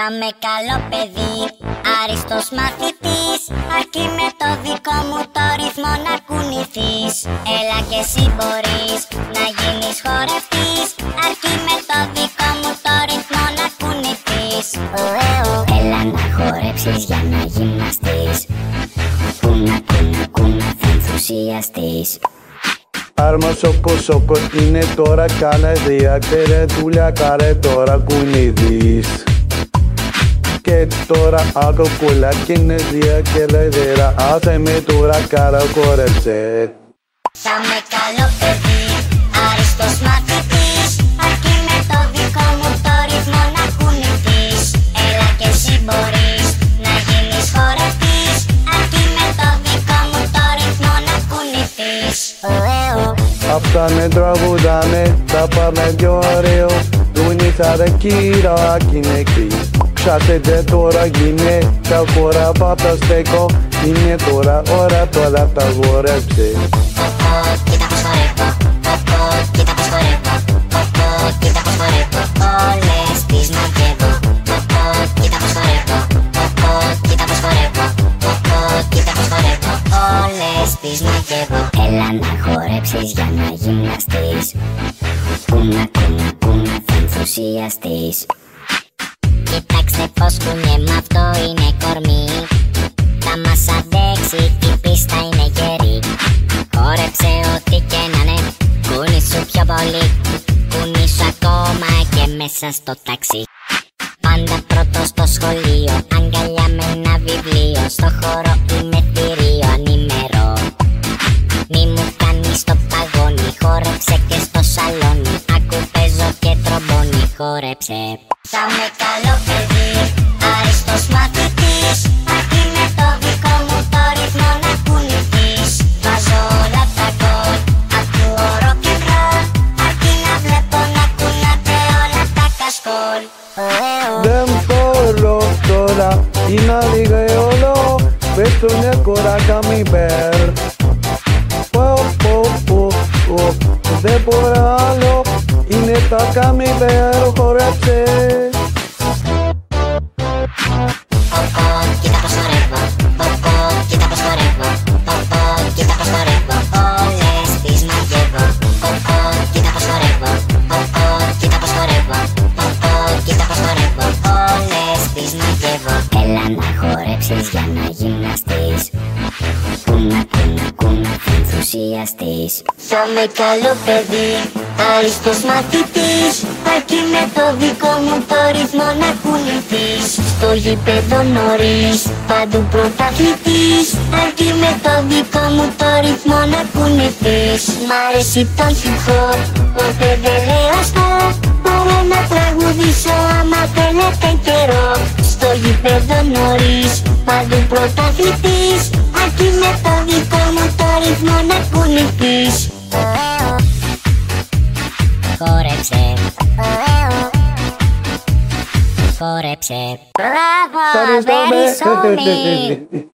Θα με καλό παιδί, άριστος μαθητής. Αρκεί με το δικό μου το ρυθμό να κουνηθείς. Έλα και εσύ μπορείς να γίνεις χορευτής. Αρκεί με το δικό μου το ρυθμό να κουνηθείς. Έλα να χορέψεις για να γυμναστείς. Κούνα, κούνα, κούνα, θα ενθουσιαστείς. Άρμα σοκο σοκο είναι τώρα κάνε δία δουλειά κάνε τώρα κουνηθείς και τώρα κουλά και είναι δια και λεδέρα Άσε με τώρα κάρα κόρεψε. Θα με καλό παιδί, άριστος μαθητής. Αρκεί με το δικό μου το ρυθμό να κουνηθείς Έλα και εσύ μπορείς να γίνεις χορευτής. Αρκεί με το δικό μου το ρυθμό να κουνηθείς Αυτά με τραγουδάνε, θα πάμε πιο ωραίο. Δούνισα ρε κύρα, είναι Ξάσετε τώρα γυναίκα φορά πάτα στέκω. Είναι τώρα ώρα τώρα τα γορέψε Κοίτα πως χορεύω, κοίτα πως χορεύω Κοίτα πως χορεύω, όλες τις μαζεύω Κοίτα πως χορεύω, κοίτα πως χορεύω Κοίτα πως χορεύω, όλες τις μαζεύω Έλα να χορέψεις για να γυμναστείς. Κούνα, κούνα, κούνα, θα ενθουσιαστείς Κοίταξε πως κουνιέμαι αυτό είναι κορμί. Θα μας αντέξει η πίστα είναι γερή. Χόρεψε ό,τι και να είναι Κούνι σου πιο πολύ. Κούνι σου ακόμα και μέσα στο ταξί. Πάντα πρώτο στο σχολείο Αγκαλιά με ένα βιβλίο. Στο χώρο είμαι θηρίο ανήμερο Μη μου κάνεις το παγόνι Χόρεψε και στο σαλόνι. Ακού παίζω και τρομπόνι Χόρεψε θα με καλό παιδί, άριστος μαθητής. Αρκεί με το δικό μου το ρυθμό να κουνηθείς. Βάζω όλα τα γκολ, ακούω rock and roll Αρκεί να βλέπω να κουνάτε όλα τα κασκόλ. Δεν μπορώ τώρα, είναι λίγα όλο Πέφτουνε κοράκα μη μπέρ Δεν μπορώ άλλο, είναι τα καμιμπέρ χορέψε κούνα, θα ενθουσιαστείς Θα με καλό παιδί, άριστος μαθητής. Αρκεί με το δικό μου το ρυθμό να κουνηθείς. Στο γήπεδο νωρίς, παντού πρωταθλητής. Αρκεί με το δικό μου το ρυθμό να κουνηθείς. Μ' αρέσει το hip hop, ποτέ δεν λέω stop Μπορώ να τραγουδήσω άμα θέλετε καιρό. Στο γήπεδο νωρίς, παντού πρωταθλητής να κουνηθείς Χόρεψε Χόρεψε Μπράβο, Ευχαριστώ, very sorry